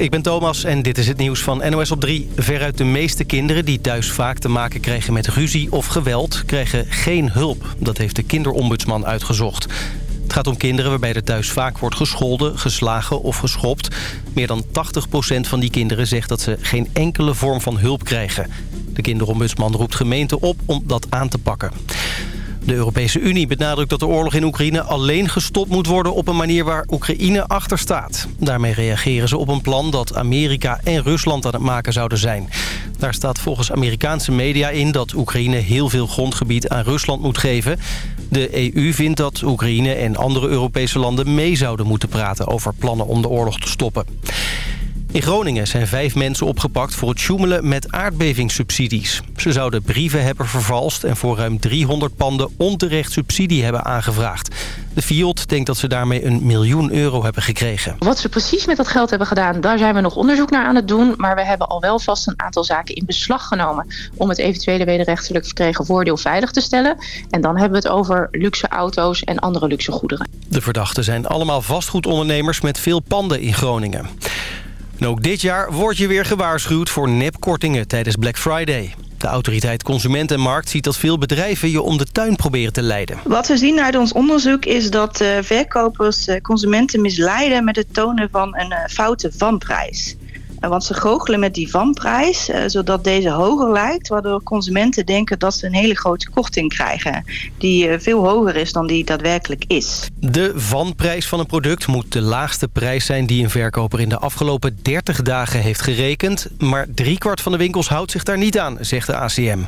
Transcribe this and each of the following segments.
Ik ben Thomas en dit is het nieuws van NOS op 3. Veruit de meeste kinderen die thuis vaak te maken kregen met ruzie of geweld... kregen geen hulp. Dat heeft de kinderombudsman uitgezocht. Het gaat om kinderen waarbij er thuis vaak wordt gescholden, geslagen of geschopt. Meer dan 80% van die kinderen zegt dat ze geen enkele vorm van hulp krijgen. De kinderombudsman roept gemeenten op om dat aan te pakken. De Europese Unie benadrukt dat de oorlog in Oekraïne alleen gestopt moet worden op een manier waar Oekraïne achter staat. Daarmee reageren ze op een plan dat Amerika en Rusland aan het maken zouden zijn. Daar staat volgens Amerikaanse media in dat Oekraïne heel veel grondgebied aan Rusland moet geven. De EU vindt dat Oekraïne en andere Europese landen mee zouden moeten praten over plannen om de oorlog te stoppen. In Groningen zijn vijf mensen opgepakt voor het sjoemelen met aardbevingssubsidies. Ze zouden brieven hebben vervalst en voor ruim 300 panden onterecht subsidie hebben aangevraagd. De FIOD denkt dat ze daarmee een miljoen euro hebben gekregen. Wat ze precies met dat geld hebben gedaan, daar zijn we nog onderzoek naar aan het doen. Maar we hebben al wel vast een aantal zaken in beslag genomen... om het eventuele wederrechtelijk verkregen voordeel veilig te stellen. En dan hebben we het over luxe auto's en andere luxe goederen. De verdachten zijn allemaal vastgoedondernemers met veel panden in Groningen. En ook dit jaar word je weer gewaarschuwd voor nepkortingen tijdens Black Friday. De autoriteit Consument en Markt ziet dat veel bedrijven je om de tuin proberen te leiden. Wat we zien uit ons onderzoek is dat uh, verkopers uh, consumenten misleiden met het tonen van een uh, foute vanprijs. Want ze goochelen met die vanprijs, zodat deze hoger lijkt... waardoor consumenten denken dat ze een hele grote korting krijgen... die veel hoger is dan die daadwerkelijk is. De vanprijs van een product moet de laagste prijs zijn... die een verkoper in de afgelopen 30 dagen heeft gerekend. Maar driekwart van de winkels houdt zich daar niet aan, zegt de ACM.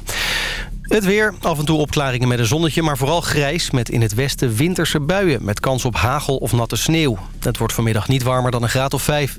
Het weer, af en toe opklaringen met een zonnetje, maar vooral grijs... met in het westen winterse buien met kans op hagel of natte sneeuw. Het wordt vanmiddag niet warmer dan een graad of 5.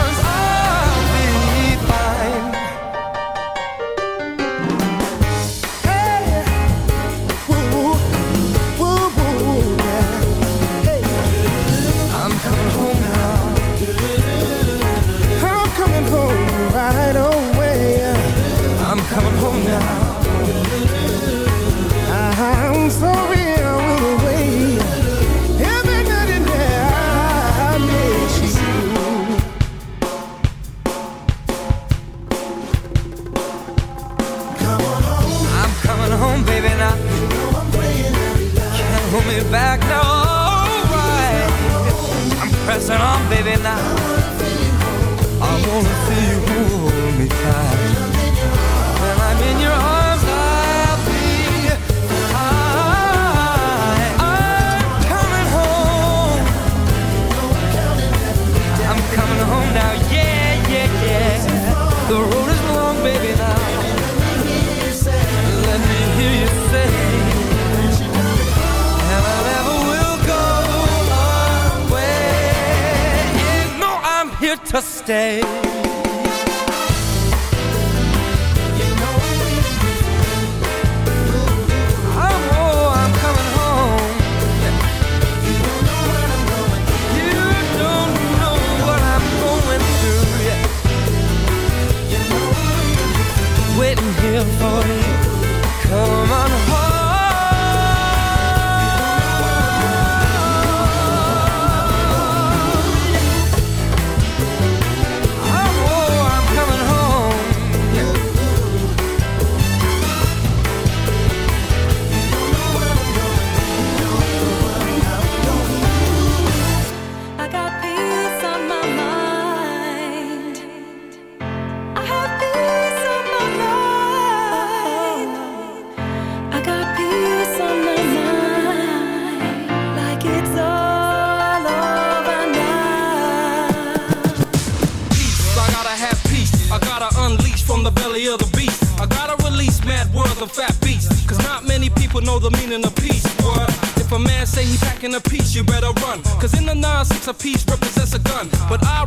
piece represents a gun. But I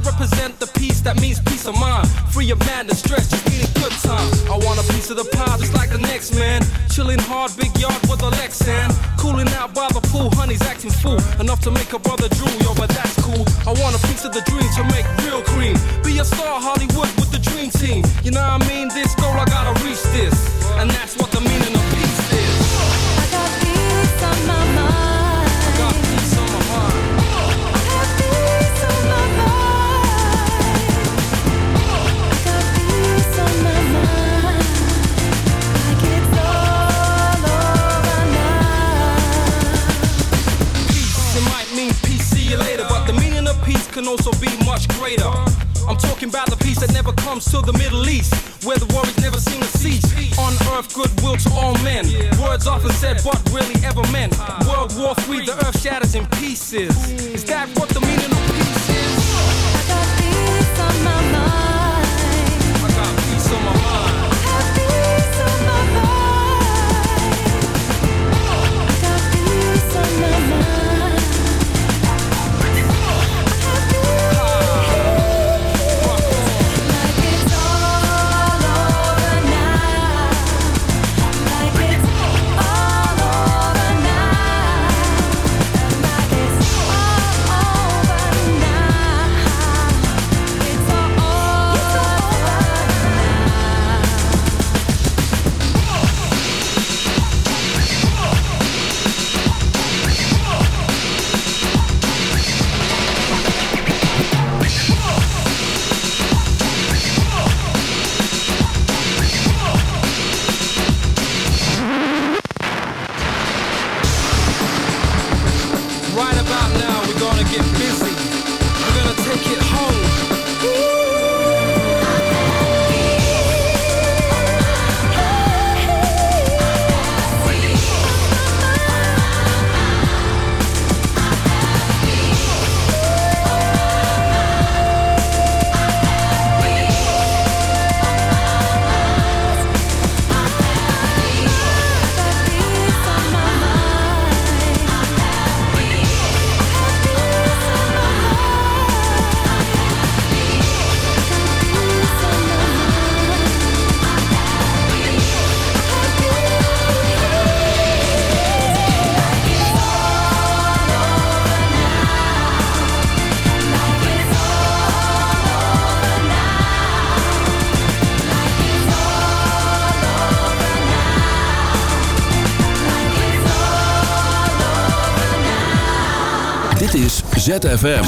ZFM.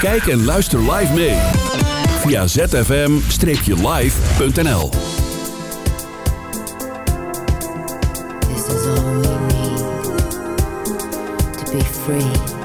Kijk en luister live mee. Via zfm-live.nl This is all we need To be free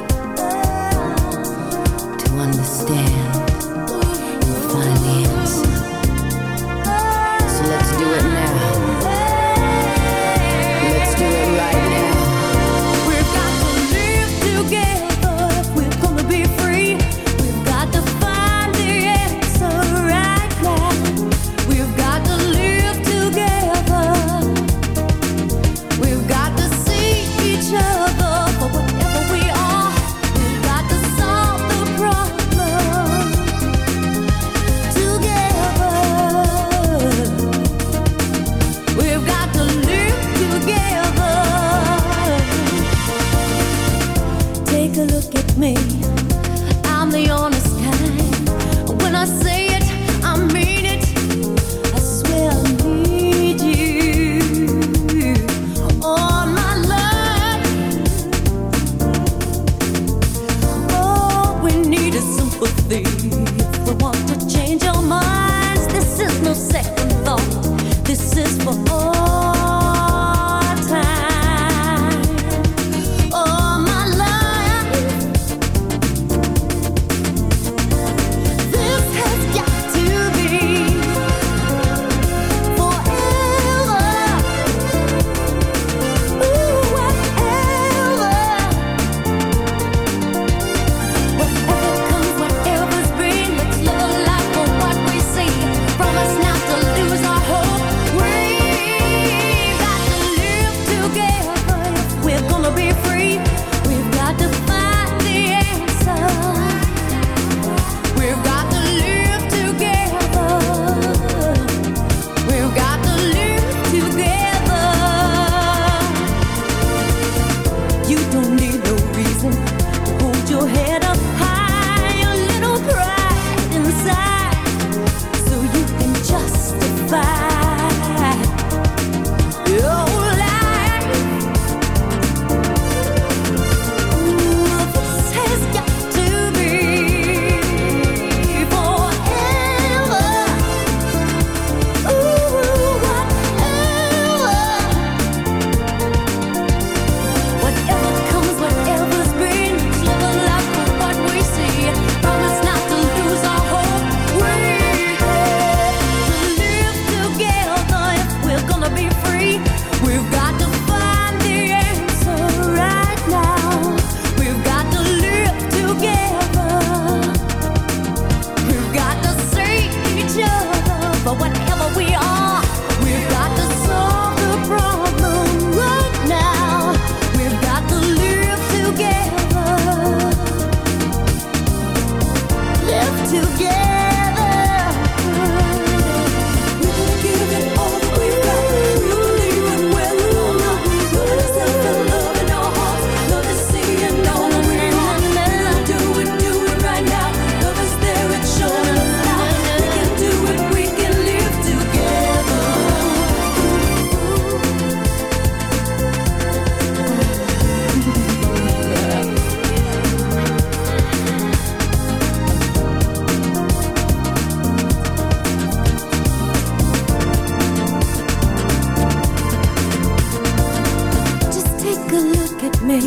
could look at me.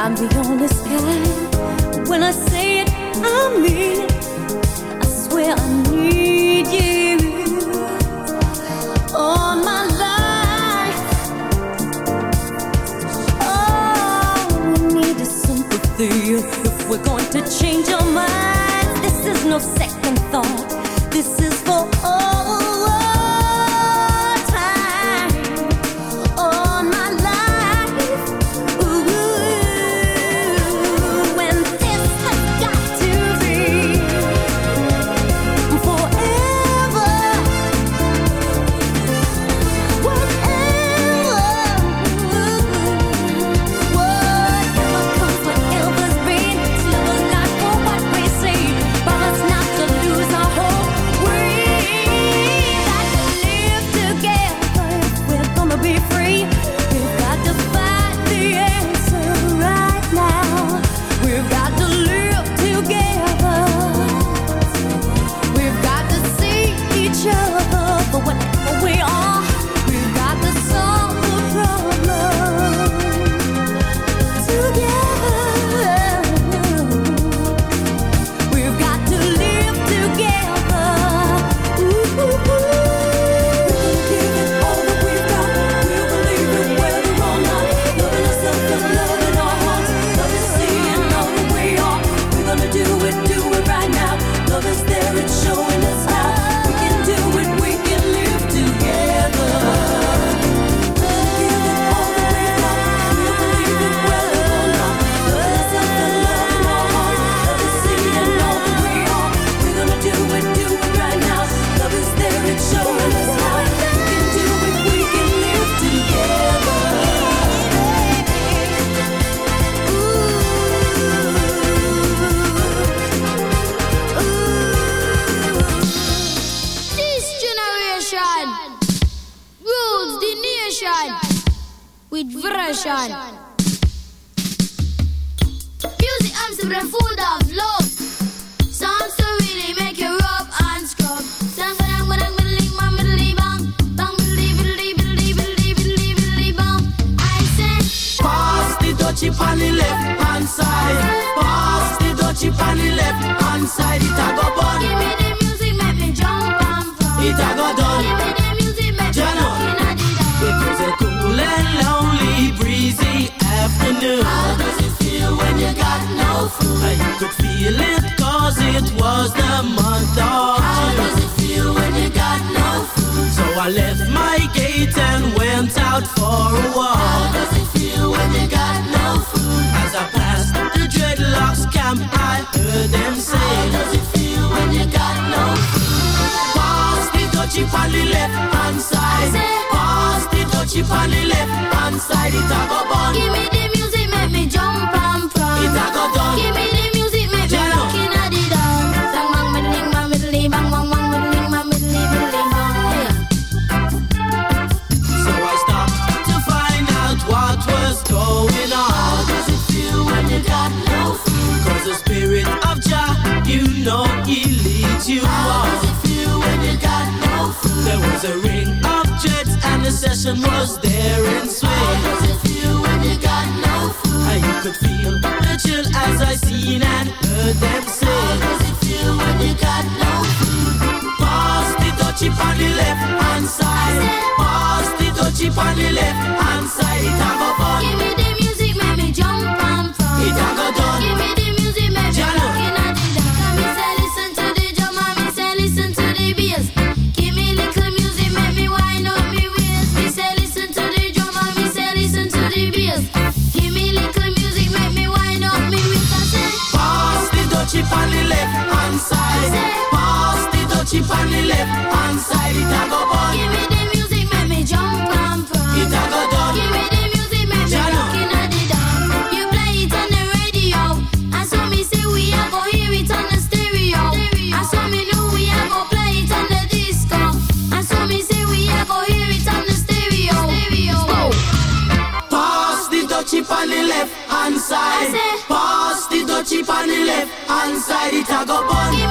I'm the honest guy. When I say it, I mean it. I swear I need you all my life. All we need is sympathy if we're going to change our minds. This is no second thought. This is for all. heard them say How does it feel when you got no food? Pass the touchy on the left hand side Pass the touchy on the left hand side Have a fun Chip on the left hand side, it a go on. Give me the music, make me jump and pump. It a go down. Give me the music, make me looking at the dawn. You play it on the radio, I saw me say we a go hear it on the stereo. I saw me know we a go play it on the disco. I saw me say we a go hear it on the stereo. stereo. Pass the touchy on the left hand side. Pass the touchy on the left hand side, it a go on.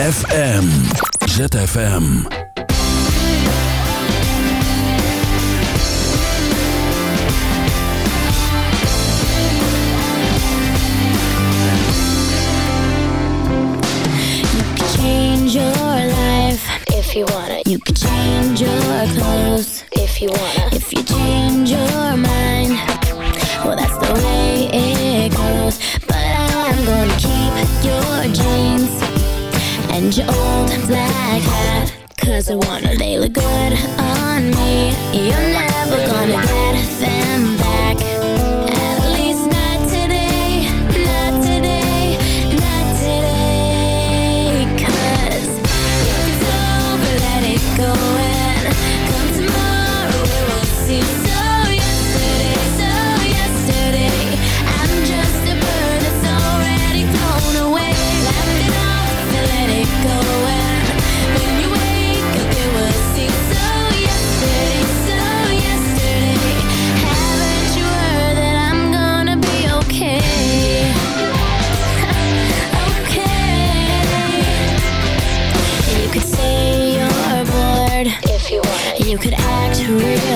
ZFM. ZFM. if you wanna. You can change your clothes if you wanna. If you change your mind change your old black hat Cause I wanna, they look good on me. You're never gonna get them back.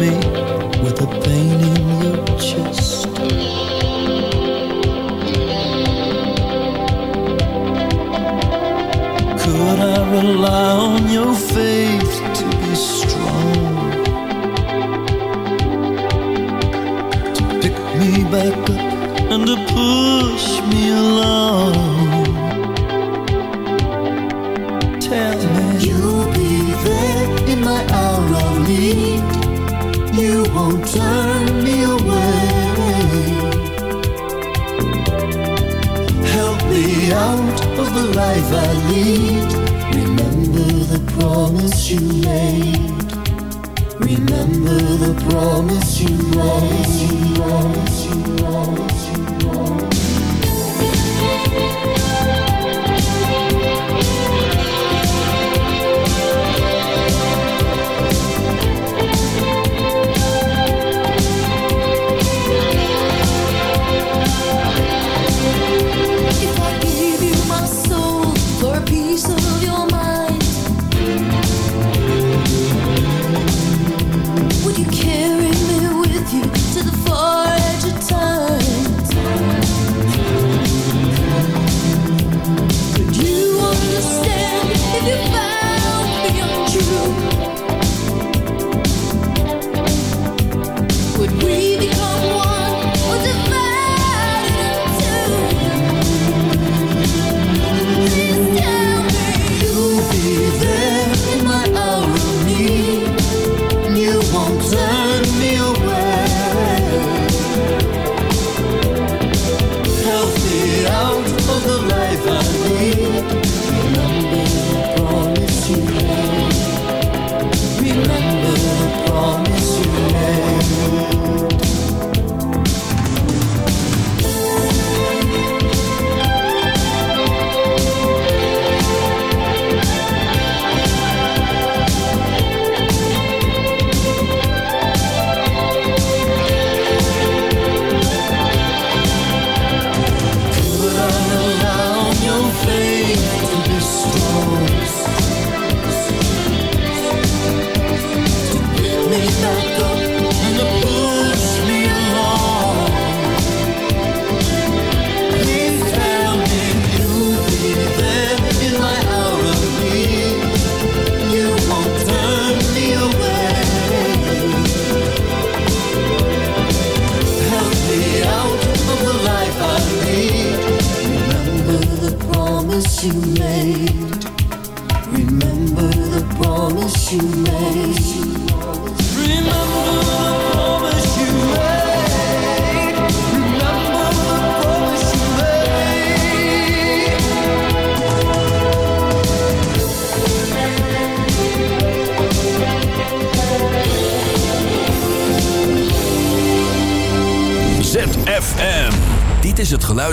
me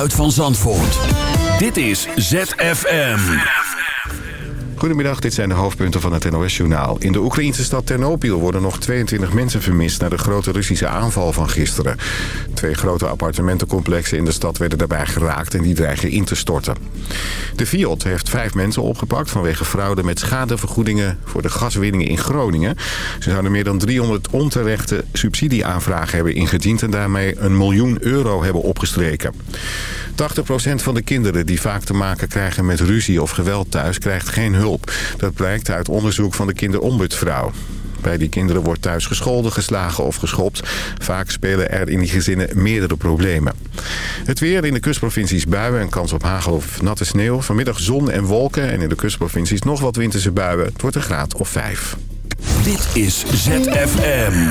geluid van Zandvoort. Dit is ZFM. Goedemiddag, dit zijn de hoofdpunten van het NOS-journaal. In de Oekraïnse stad Ternopil worden nog 22 mensen vermist... na de grote Russische aanval van gisteren. Twee grote appartementencomplexen in de stad werden daarbij geraakt... en die dreigen in te storten. De Fiat heeft vijf mensen opgepakt vanwege fraude met schadevergoedingen voor de gaswinningen in Groningen. Ze zouden meer dan 300 onterechte subsidieaanvragen hebben ingediend en daarmee een miljoen euro hebben opgestreken. 80% van de kinderen die vaak te maken krijgen met ruzie of geweld thuis krijgt geen hulp. Dat blijkt uit onderzoek van de kinderombudsvrouw. Bij die kinderen wordt thuis gescholden, geslagen of geschopt. Vaak spelen er in die gezinnen meerdere problemen. Het weer in de kustprovincies buien en kans op hagel of natte sneeuw. Vanmiddag zon en wolken en in de kustprovincies nog wat winterse buien. Het wordt een graad of vijf. Dit is ZFM.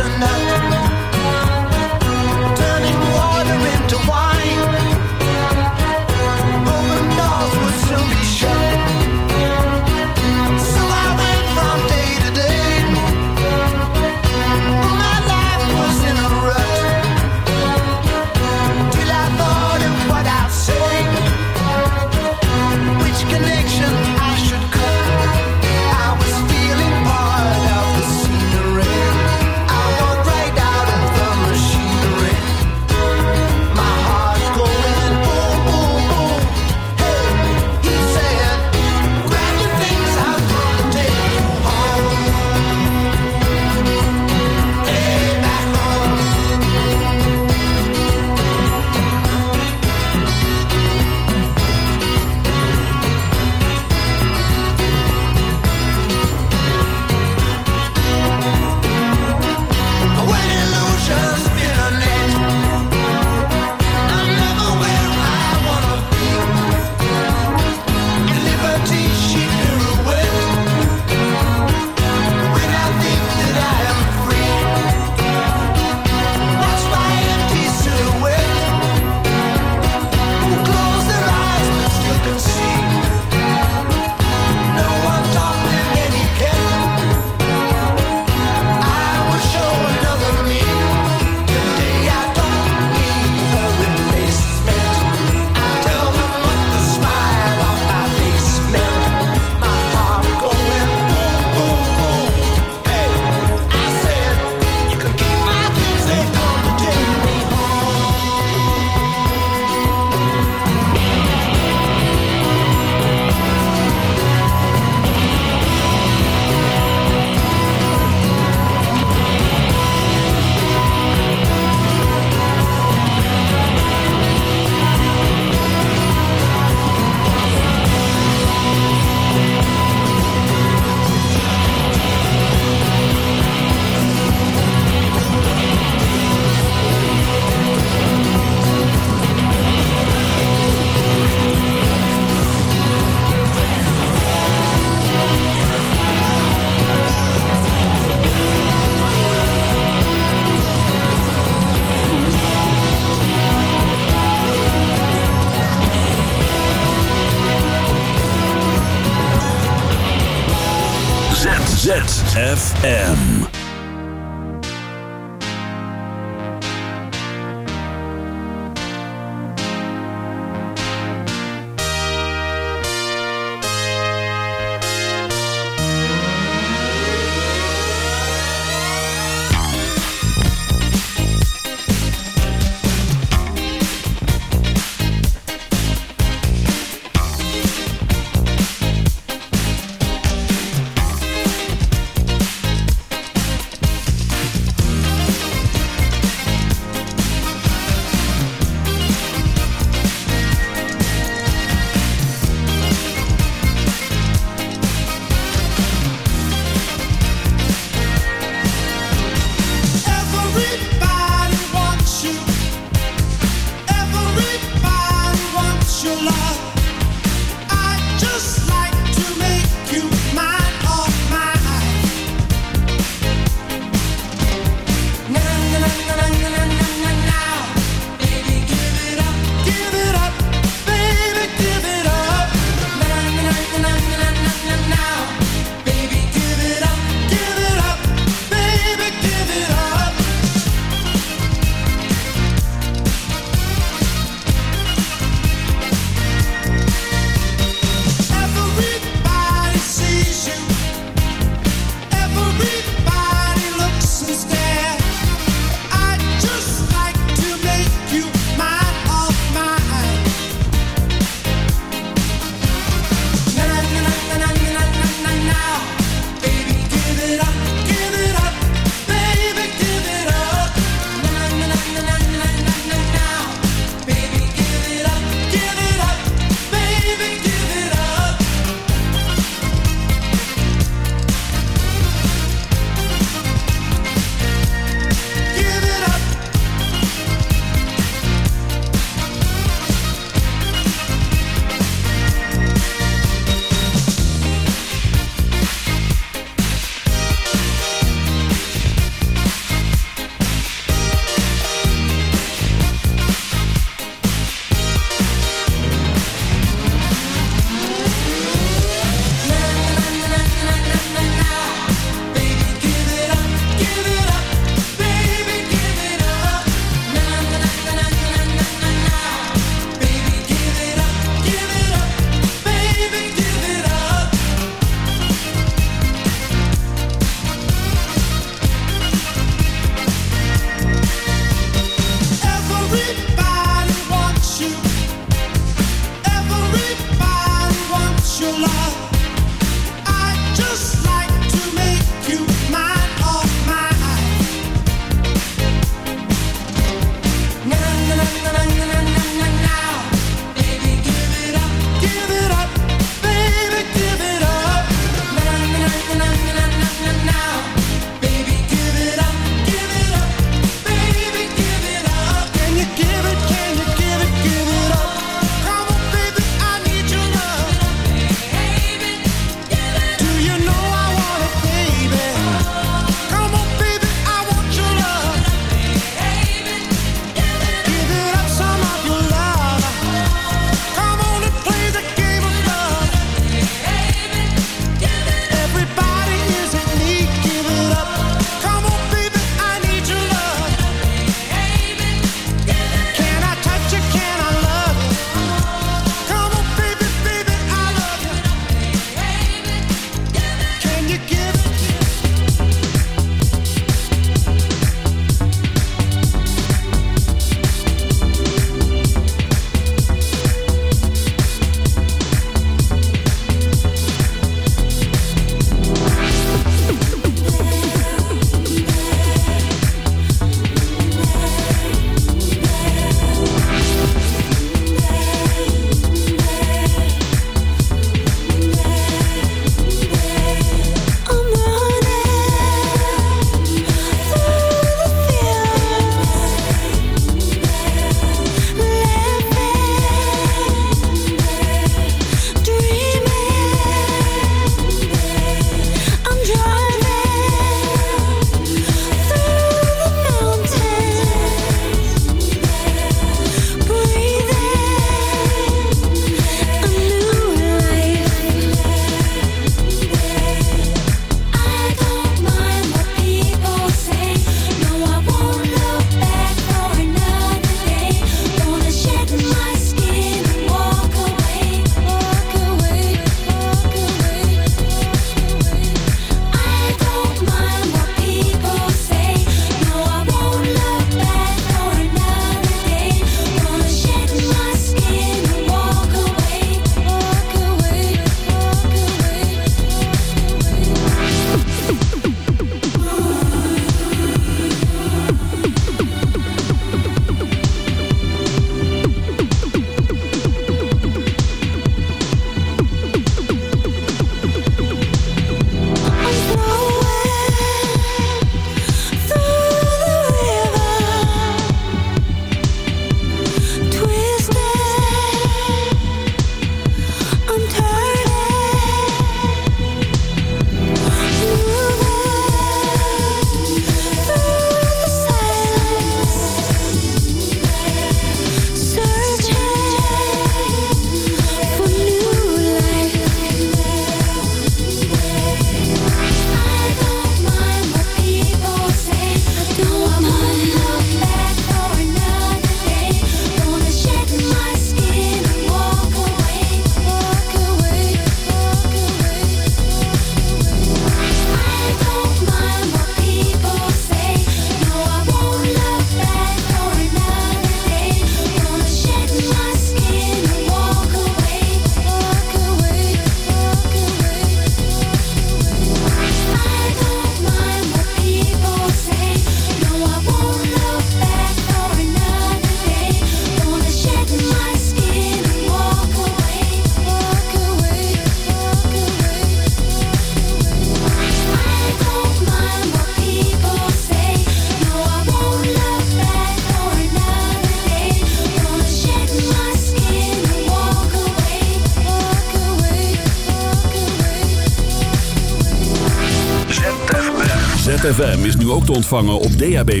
ZFM is nu ook te ontvangen op DAB+.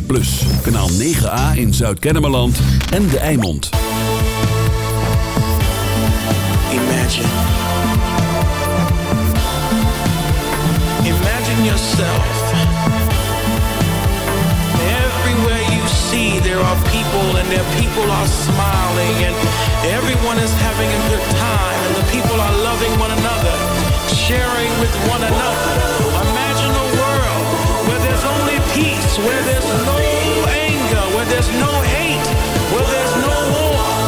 Kanaal 9A in Zuid-Kennemerland en De Eimond. Imagine. Imagine yourself. Everywhere you see there are people and their people are smiling and everyone is having a good time and the people are loving one another, sharing with one another. peace, where there's no anger, where there's no hate, where there's no war.